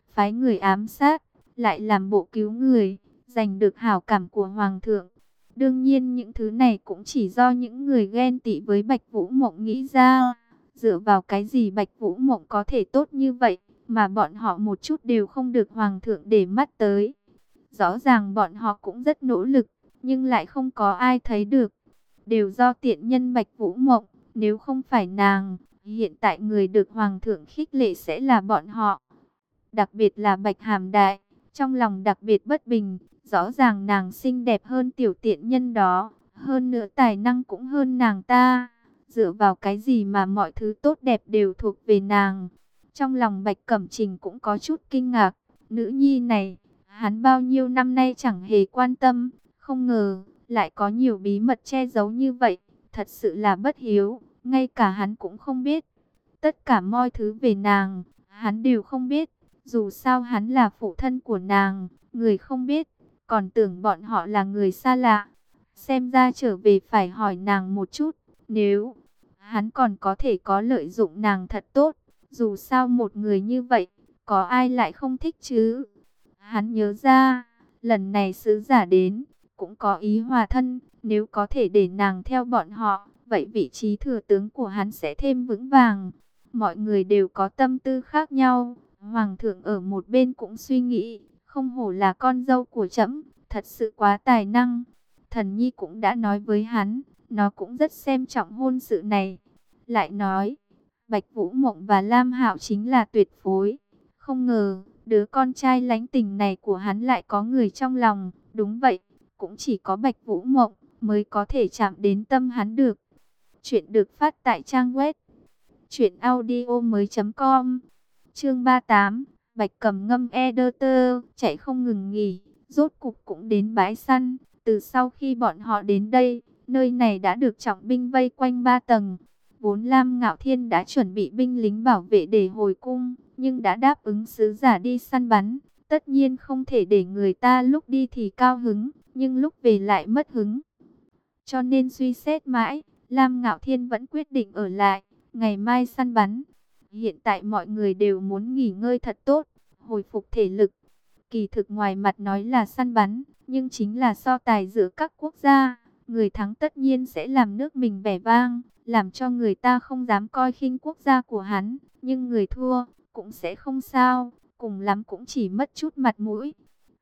Phái người ám sát, lại làm bộ cứu người, giành được hảo cảm của Hoàng thượng. Đương nhiên những thứ này cũng chỉ do những người ghen tị với Bạch Vũ Mộng nghĩ ra. Dựa vào cái gì Bạch Vũ Mộng có thể tốt như vậy, mà bọn họ một chút đều không được Hoàng thượng để mắt tới. Rõ ràng bọn họ cũng rất nỗ lực, nhưng lại không có ai thấy được. Đều do tiện nhân Bạch Vũ Mộng, nếu không phải nàng, hiện tại người được Hoàng thượng khích lệ sẽ là bọn họ. Đặc biệt là Bạch Hàm Đại, trong lòng đặc biệt bất bình, rõ ràng nàng xinh đẹp hơn tiểu tiện nhân đó, hơn nữa tài năng cũng hơn nàng ta. Dựa vào cái gì mà mọi thứ tốt đẹp đều thuộc về nàng? Trong lòng Bạch Cẩm Trình cũng có chút kinh ngạc. Nữ nhi này, hắn bao nhiêu năm nay chẳng hề quan tâm. Không ngờ, lại có nhiều bí mật che giấu như vậy. Thật sự là bất hiếu, ngay cả hắn cũng không biết. Tất cả mọi thứ về nàng, hắn đều không biết. Dù sao hắn là phụ thân của nàng, người không biết, còn tưởng bọn họ là người xa lạ. Xem ra trở về phải hỏi nàng một chút, nếu hắn còn có thể có lợi dụng nàng thật tốt. Dù sao một người như vậy, có ai lại không thích chứ? Hắn nhớ ra, lần này sứ giả đến, cũng có ý hòa thân, nếu có thể để nàng theo bọn họ, vậy vị trí thừa tướng của hắn sẽ thêm vững vàng. Mọi người đều có tâm tư khác nhau, Hoàng thượng ở một bên cũng suy nghĩ, không hổ là con dâu của trẫm, thật sự quá tài năng. Thần Nhi cũng đã nói với hắn, nó cũng rất xem trọng hôn sự này. Lại nói, Bạch Vũ Mộng và Lam Hạo chính là tuyệt phối. Không ngờ, đứa con trai lánh tình này của hắn lại có người trong lòng. Đúng vậy, cũng chỉ có Bạch Vũ Mộng mới có thể chạm đến tâm hắn được. Chuyện được phát tại trang web truyệnaudiomoi.com. Chương 38, Bạch Cầm ngâm Ederter, chạy không ngừng nghỉ, rốt cục cũng đến bãi săn. Từ sau khi bọn họ đến đây, nơi này đã được trọng binh vây quanh ba tầng. Vốn Lam Ngạo Thiên đã chuẩn bị binh lính bảo vệ để hồi cung, nhưng đã đáp ứng sứ giả đi săn bắn. Tất nhiên không thể để người ta lúc đi thì cao hứng, nhưng lúc về lại mất hứng. Cho nên suy xét mãi, Lam Ngạo Thiên vẫn quyết định ở lại, ngày mai săn bắn. Hiện tại mọi người đều muốn nghỉ ngơi thật tốt, hồi phục thể lực. Kỳ thực ngoài mặt nói là săn bắn, nhưng chính là so tài giữa các quốc gia. Người thắng tất nhiên sẽ làm nước mình vẻ vang, làm cho người ta không dám coi khinh quốc gia của hắn. Nhưng người thua cũng sẽ không sao, cùng lắm cũng chỉ mất chút mặt mũi.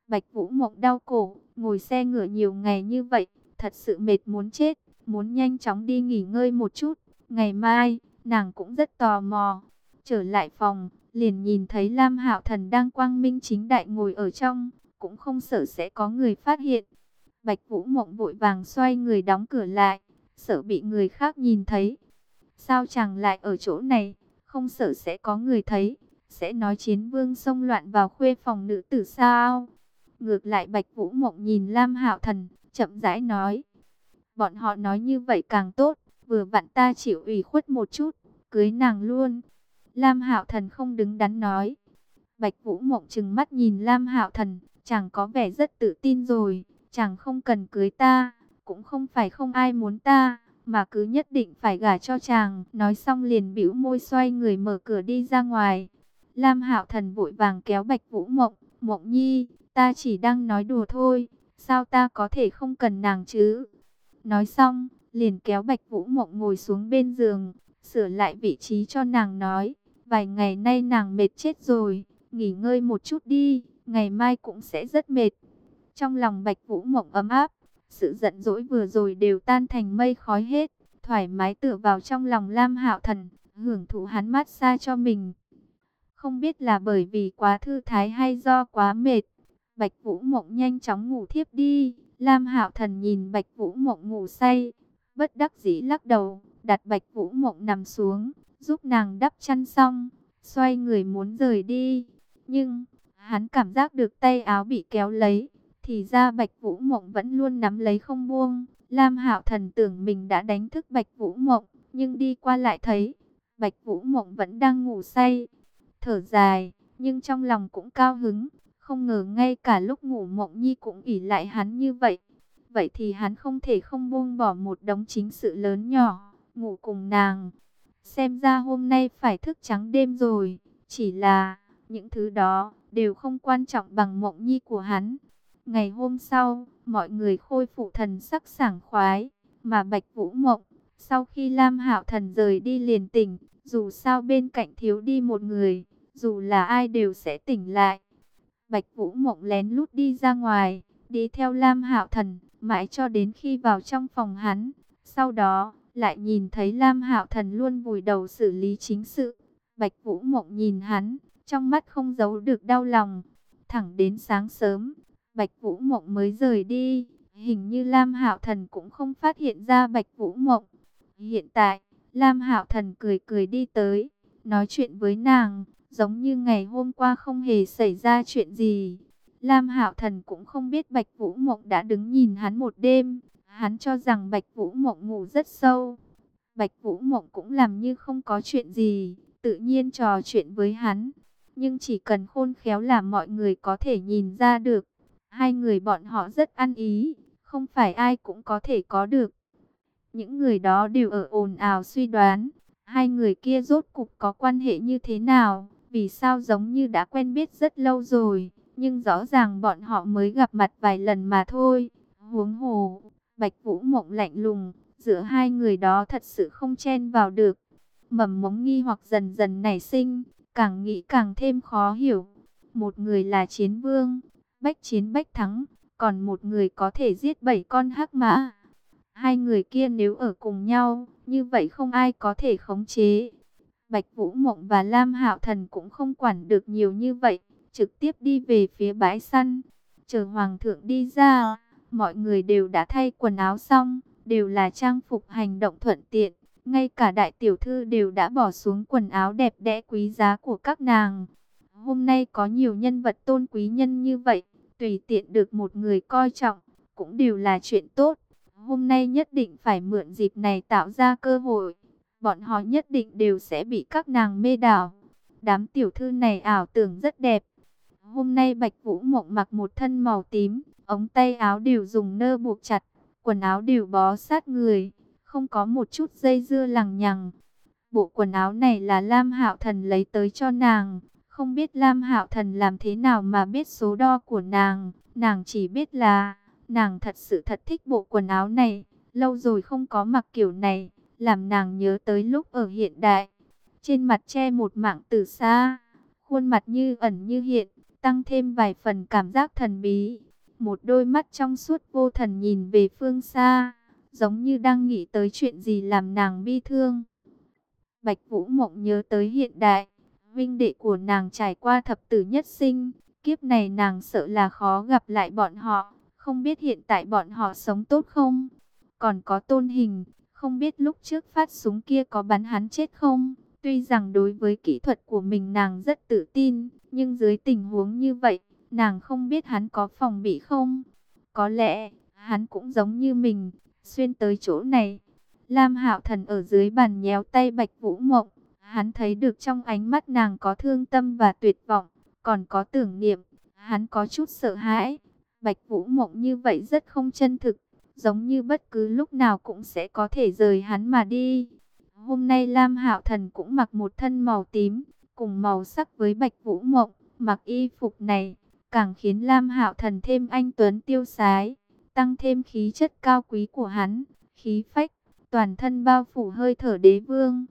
Bạch Vũ Mộng đau cổ, ngồi xe ngựa nhiều ngày như vậy, thật sự mệt muốn chết, muốn nhanh chóng đi nghỉ ngơi một chút. Ngày mai, nàng cũng rất tò mò. Trở lại phòng, liền nhìn thấy Lam Hạo Thần đang quang minh chính đại ngồi ở trong, cũng không sợ sẽ có người phát hiện. Bạch Vũ Mộng vội vàng xoay người đóng cửa lại, sợ bị người khác nhìn thấy. Sao chàng lại ở chỗ này, không sợ sẽ có người thấy, sẽ nói chiến vương xông loạn vào khuê phòng nữ tử sao? Ngược lại Bạch Vũ Mộng nhìn Lam Hạo Thần, chậm rãi nói. Bọn họ nói như vậy càng tốt, vừa vặn ta chịu ủy khuất một chút, cưới nàng luôn. Lam Hạo Thần không đứng đắn nói. Bạch Vũ Mộng trừng mắt nhìn Lam Hạo Thần, chàng có vẻ rất tự tin rồi, chàng không cần cưới ta, cũng không phải không ai muốn ta, mà cứ nhất định phải gả cho chàng. Nói xong liền bĩu môi xoay người mở cửa đi ra ngoài. Lam Hạo Thần vội vàng kéo Bạch Vũ Mộng, "Mộng Nhi, ta chỉ đang nói đùa thôi, sao ta có thể không cần nàng chứ?" Nói xong, liền kéo Bạch Vũ Mộng ngồi xuống bên giường, sửa lại vị trí cho nàng nói, vài ngày nay nàng mệt chết rồi, nghỉ ngơi một chút đi, ngày mai cũng sẽ rất mệt. Trong lòng Bạch Vũ Mộng ấm áp, sự giận dỗi vừa rồi đều tan thành mây khói hết, thoải mái tựa vào trong lòng Lam Hạo Thần, hưởng thụ hắn mát xa cho mình. Không biết là bởi vì quá thư thái hay do quá mệt, Bạch Vũ Mộng nhanh chóng ngủ thiếp đi. Lam Hạo Thần nhìn Bạch Vũ Mộng ngủ say, bất đắc dĩ lắc đầu, đặt Bạch Vũ Mộng nằm xuống, giúp nàng đắp chăn xong, xoay người muốn rời đi. Nhưng, hắn cảm giác được tay áo bị kéo lấy, thì ra Bạch Vũ Mộng vẫn luôn nắm lấy không buông. Lam Hạo Thần tưởng mình đã đánh thức Bạch Vũ Mộng, nhưng đi qua lại thấy, Bạch Vũ Mộng vẫn đang ngủ say. Thở dài, nhưng trong lòng cũng cao hứng, không ngờ ngay cả lúc ngủ Mộng Nhi cũng ỉ lại hắn như vậy. Vậy thì hắn không thể không buông bỏ một đống chính sự lớn nhỏ, ngủ cùng nàng. Xem ra hôm nay phải thức trắng đêm rồi, chỉ là những thứ đó đều không quan trọng bằng Mộng Nhi của hắn. Ngày hôm sau, mọi người khôi phục thần sắc sảng khoái, mà Bạch Vũ Mộng, sau khi Lam Hạo Thần rời đi liền tỉnh, dù sao bên cạnh thiếu đi một người, dù là ai đều sẽ tỉnh lại. Bạch Vũ Mộng lén lút đi ra ngoài, đi theo Lam Hạo Thần, mãi cho đến khi vào trong phòng hắn. Sau đó, lại nhìn thấy Lam Hạo Thần luôn vùi đầu xử lý chính sự. Bạch Vũ Mộng nhìn hắn, trong mắt không giấu được đau lòng. Thẳng đến sáng sớm, Bạch Vũ Mộng mới rời đi. Hình như Lam Hạo Thần cũng không phát hiện ra Bạch Vũ Mộng. Hiện tại, Lam Hạo Thần cười cười đi tới, nói chuyện với nàng, giống như ngày hôm qua không hề xảy ra chuyện gì. Lam Hạo Thần cũng không biết Bạch Vũ Mộng đã đứng nhìn hắn một đêm, hắn cho rằng Bạch Vũ Mộng ngủ rất sâu. Bạch Vũ Mộng cũng làm như không có chuyện gì, tự nhiên trò chuyện với hắn. Nhưng chỉ cần khôn khéo là mọi người có thể nhìn ra được. Hai người bọn họ rất ăn ý, không phải ai cũng có thể có được. Những người đó đều ở ồn ào suy đoán, hai người kia rốt cục có quan hệ như thế nào, vì sao giống như đã quen biết rất lâu rồi, nhưng rõ ràng bọn họ mới gặp mặt vài lần mà thôi. Huống hồ, Bạch Vũ Mộng lạnh lùng, giữa hai người đó thật sự không chen vào được. Mầm mống nghi hoặc dần dần nảy sinh, càng nghĩ càng thêm khó hiểu. Một người là chiến vương, bách chiến bách thắng, còn một người có thể giết bảy con hắc mã. Hai người kia nếu ở cùng nhau, như vậy không ai có thể khống chế. Bạch Vũ Mộng và Lam Hạo Thần cũng không quản được nhiều như vậy, trực tiếp đi về phía bãi săn. Chờ Hoàng thượng đi ra, mọi người đều đã thay quần áo xong, đều là trang phục hành động thuận tiện. Ngay cả đại tiểu thư đều đã bỏ xuống quần áo đẹp đẽ quý giá của các nàng. Hôm nay có nhiều nhân vật tôn quý nhân như vậy, tùy tiện được một người coi trọng, cũng đều là chuyện tốt. Hôm nay nhất định phải mượn dịp này tạo ra cơ hội. Bọn họ nhất định đều sẽ bị các nàng mê đảo. Đám tiểu thư này ảo tưởng rất đẹp. Hôm nay Bạch Vũ Mộng mặc một thân màu tím, ống tay áo đều dùng nơ buộc chặt, quần áo đều bó sát người, không có một chút dây dưa lằng nhằng. Bộ quần áo này là Lam Hạo Thần lấy tới cho nàng, không biết Lam Hạo Thần làm thế nào mà biết số đo của nàng, nàng chỉ biết là nàng thật sự thật thích bộ quần áo này, lâu rồi không có mặc kiểu này, làm nàng nhớ tới lúc ở hiện đại. Trên mặt che một mảng từ xa, khuôn mặt như ẩn như hiện, tăng thêm vài phần cảm giác thần bí. Một đôi mắt trong suốt vô thần nhìn về phương xa, giống như đang nghĩ tới chuyện gì làm nàng bi thương. Bạch Vũ Mộng nhớ tới hiện đại, vinh đệ của nàng trải qua thập tử nhất sinh, kiếp này nàng sợ là khó gặp lại bọn họ, không biết hiện tại bọn họ sống tốt không? Còn có tôn hình, không biết lúc trước phát súng kia có bắn hắn chết không? Tuy rằng đối với kỹ thuật của mình nàng rất tự tin, nhưng dưới tình huống như vậy, nàng không biết hắn có phòng bị không? Có lẽ, hắn cũng giống như mình, xuyên tới chỗ này. Lam Hạo Thần ở dưới bàn nhéo tay Bạch Vũ Mộng, hắn thấy được trong ánh mắt nàng có thương tâm và tuyệt vọng, còn có tưởng niệm, hắn có chút sợ hãi. Bạch Vũ Mộng như vậy rất không chân thực, giống như bất cứ lúc nào cũng sẽ có thể rời hắn mà đi. Hôm nay Lam Hạo Thần cũng mặc một thân màu tím, cùng màu sắc với Bạch Vũ Mộng, mặc y phục này càng khiến Lam Hạo Thần thêm anh tuấn tiêu sái, tăng thêm khí chất cao quý của hắn, khí phách, toàn thân bao phủ hơi thở đế vương.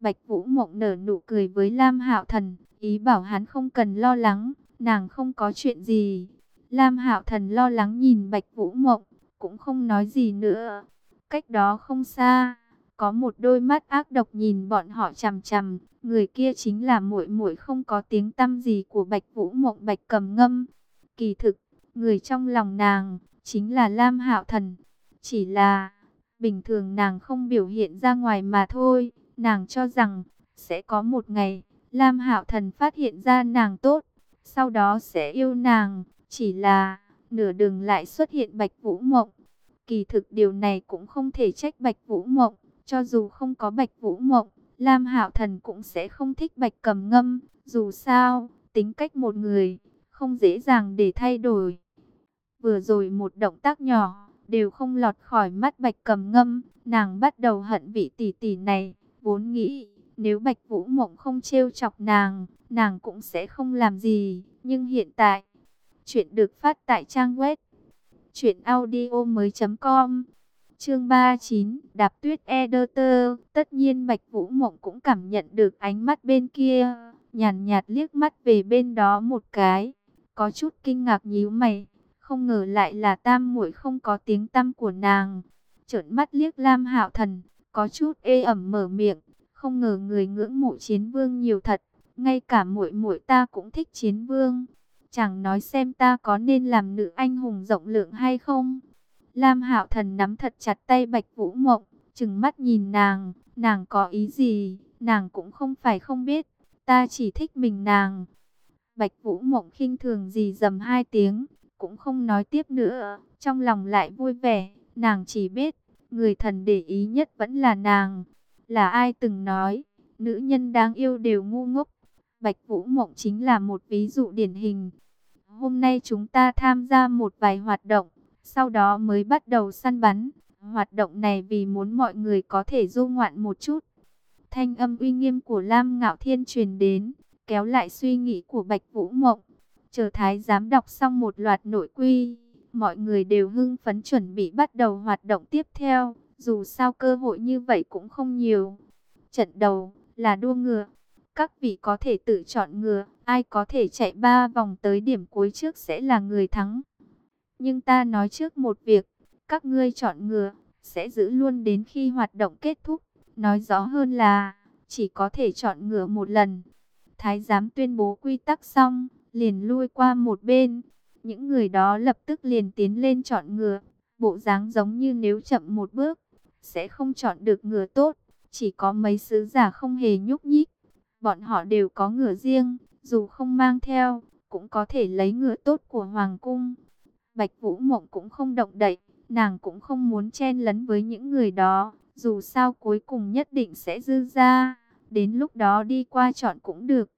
Bạch Vũ Mộng nở nụ cười với Lam Hạo Thần, ý bảo hắn không cần lo lắng, nàng không có chuyện gì. Lam Hạo Thần lo lắng nhìn Bạch Vũ Mộng, cũng không nói gì nữa. Cách đó không xa, có một đôi mắt ác độc nhìn bọn họ chằm chằm, người kia chính là muội muội không có tiếng tăm gì của Bạch Vũ Mộng Bạch Cầm Ngâm. Kỳ thực, người trong lòng nàng chính là Lam Hạo Thần, chỉ là bình thường nàng không biểu hiện ra ngoài mà thôi. Nàng cho rằng sẽ có một ngày Lam Hạo Thần phát hiện ra nàng tốt, sau đó sẽ yêu nàng, chỉ là nửa đường lại xuất hiện Bạch Vũ Mộng. Kỳ thực điều này cũng không thể trách Bạch Vũ Mộng, cho dù không có Bạch Vũ Mộng, Lam Hạo Thần cũng sẽ không thích Bạch Cầm Ngâm, dù sao, tính cách một người không dễ dàng để thay đổi. Vừa rồi một động tác nhỏ đều không lọt khỏi mắt Bạch Cầm Ngâm, nàng bắt đầu hận vị tỷ tỷ này, vốn nghĩ nếu Bạch Vũ Mộng không trêu chọc nàng, nàng cũng sẽ không làm gì, nhưng hiện tại Chuyện được phát tại trang web truyệnaudiomoi.com. Chương 39, Đạp Tuyết editor tất nhiên Bạch Vũ Mộng cũng cảm nhận được ánh mắt bên kia, nhàn nhạt liếc mắt về bên đó một cái, có chút kinh ngạc nhíu mày, không ngờ lại là Tam muội không có tiếng tăm của nàng. Trợn mắt liếc Lam Hạo Thần, có chút ê ẩm mở miệng, không ngờ người ngưỡng mộ Chiến Vương nhiều thật, ngay cả muội muội ta cũng thích Chiến Vương chẳng nói xem ta có nên làm nữ anh hùng rộng lượng hay không. Lam Hạo Thần nắm thật chặt tay Bạch Vũ Mộng, chừng mắt nhìn nàng, nàng có ý gì, nàng cũng không phải không biết, ta chỉ thích mình nàng. Bạch Vũ Mộng khinh thường gì dầm hai tiếng, cũng không nói tiếp nữa, trong lòng lại vui vẻ, nàng chỉ biết, người thần để ý nhất vẫn là nàng. Là ai từng nói, nữ nhân đáng yêu đều ngu ngốc. Bạch Vũ Mộng chính là một ví dụ điển hình. Hôm nay chúng ta tham gia một vài hoạt động, sau đó mới bắt đầu săn bắn. Hoạt động này vì muốn mọi người có thể du ngoạn một chút. Thanh âm uy nghiêm của Lam Ngạo Thiên truyền đến, kéo lại suy nghĩ của Bạch Vũ Mộng. Chờ Thái giám đọc xong một loạt nội quy, mọi người đều hưng phấn chuẩn bị bắt đầu hoạt động tiếp theo. Dù sao cơ hội như vậy cũng không nhiều. Trận đầu là đua ngựa. Các vị có thể tự chọn ngựa, ai có thể chạy ba vòng tới điểm cuối trước sẽ là người thắng. Nhưng ta nói trước một việc, các ngươi chọn ngựa, sẽ giữ luôn đến khi hoạt động kết thúc. Nói rõ hơn là, chỉ có thể chọn ngựa một lần. Thái giám tuyên bố quy tắc xong, liền lui qua một bên. Những người đó lập tức liền tiến lên chọn ngựa. Bộ dáng giống như nếu chậm một bước, sẽ không chọn được ngựa tốt. Chỉ có mấy sứ giả không hề nhúc nhích. Bọn họ đều có ngựa riêng, dù không mang theo, cũng có thể lấy ngựa tốt của Hoàng cung. Bạch Vũ Mộng cũng không động đậy, nàng cũng không muốn chen lấn với những người đó, dù sao cuối cùng nhất định sẽ dư ra, đến lúc đó đi qua chọn cũng được.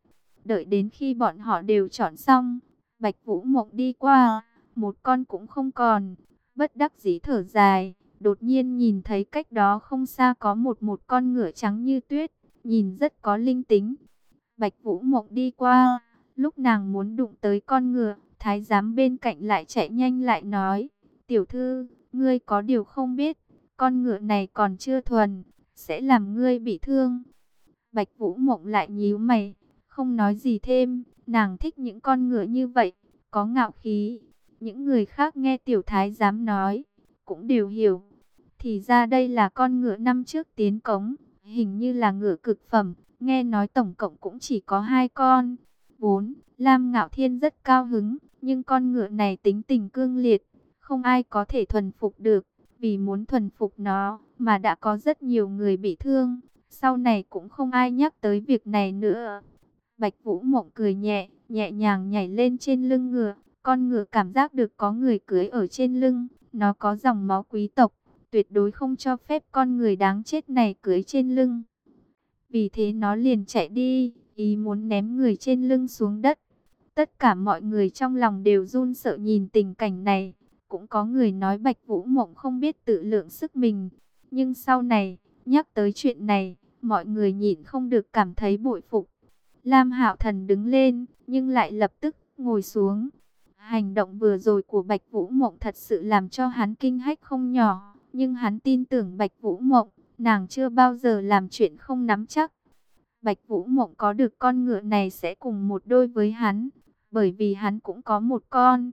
Đợi đến khi bọn họ đều chọn xong, Bạch Vũ Mộng đi qua, một con cũng không còn, bất đắc dĩ thở dài, đột nhiên nhìn thấy cách đó không xa có một một con ngựa trắng như tuyết, nhìn rất có linh tính. Bạch Vũ Mộng đi qua, lúc nàng muốn đụng tới con ngựa, thái giám bên cạnh lại chạy nhanh lại nói, tiểu thư, ngươi có điều không biết, con ngựa này còn chưa thuần, sẽ làm ngươi bị thương. Bạch Vũ Mộng lại nhíu mày, không nói gì thêm, nàng thích những con ngựa như vậy, có ngạo khí. Những người khác nghe tiểu thái giám nói, cũng đều hiểu. Thì ra đây là con ngựa năm trước tiến cống, hình như là ngựa cực phẩm, nghe nói tổng cộng cũng chỉ có hai con. 4. Lam Ngạo Thiên rất cao hứng, nhưng con ngựa này tính tình cương liệt, không ai có thể thuần phục được. Vì muốn thuần phục nó, mà đã có rất nhiều người bị thương, sau này cũng không ai nhắc tới việc này nữa. Bạch Vũ Mộng cười nhẹ, nhẹ nhàng nhảy lên trên lưng ngựa, con ngựa cảm giác được có người cưới ở trên lưng, nó có dòng máu quý tộc, tuyệt đối không cho phép con người đáng chết này cưới trên lưng. Vì thế nó liền chạy đi, ý muốn ném người trên lưng xuống đất. Tất cả mọi người trong lòng đều run sợ nhìn tình cảnh này. Cũng có người nói Bạch Vũ Mộng không biết tự lượng sức mình. Nhưng sau này, nhắc tới chuyện này, mọi người nhìn không được cảm thấy bội phục. Lam Hạo Thần đứng lên, nhưng lại lập tức ngồi xuống. Hành động vừa rồi của Bạch Vũ Mộng thật sự làm cho hắn kinh hách không nhỏ, nhưng hắn tin tưởng Bạch Vũ Mộng, nàng chưa bao giờ làm chuyện không nắm chắc. Bạch Vũ Mộng có được con ngựa này sẽ cùng một đôi với hắn, bởi vì hắn cũng có một con,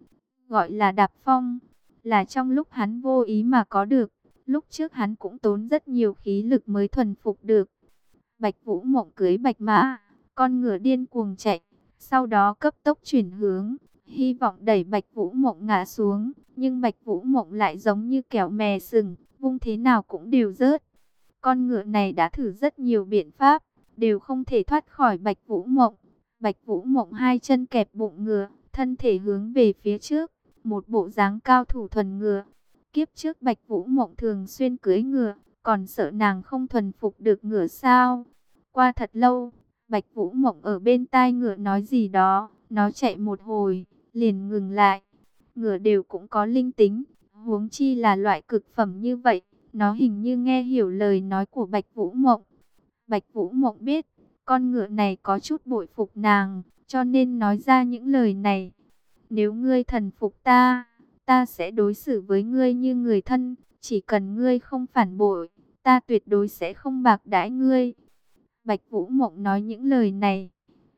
gọi là Đạp Phong, là trong lúc hắn vô ý mà có được, lúc trước hắn cũng tốn rất nhiều khí lực mới thuần phục được. Bạch Vũ Mộng cưới Bạch Mã, con ngựa điên cuồng chạy, sau đó cấp tốc chuyển hướng, hy vọng đẩy Bạch Vũ Mộng ngã xuống, nhưng Bạch Vũ Mộng lại giống như kẻo mè sừng, vung thế nào cũng đều rớt. Con ngựa này đã thử rất nhiều biện pháp, đều không thể thoát khỏi Bạch Vũ Mộng. Bạch Vũ Mộng hai chân kẹp bụng ngựa, thân thể hướng về phía trước, một bộ dáng cao thủ thuần ngựa. Kiếp trước Bạch Vũ Mộng thường xuyên cưới ngựa, còn sợ nàng không thuần phục được ngựa sao? Qua thật lâu, Bạch Vũ Mộng ở bên tai ngựa nói gì đó, nó chạy một hồi, liền ngừng lại. Ngựa đều cũng có linh tính, huống chi là loại cực phẩm như vậy, nó hình như nghe hiểu lời nói của Bạch Vũ Mộng. Bạch Vũ Mộng biết, con ngựa này có chút bội phục nàng, cho nên nói ra những lời này. Nếu ngươi thần phục ta, ta sẽ đối xử với ngươi như người thân, chỉ cần ngươi không phản bội, ta tuyệt đối sẽ không bạc đãi ngươi. Bạch Vũ Mộng nói những lời này,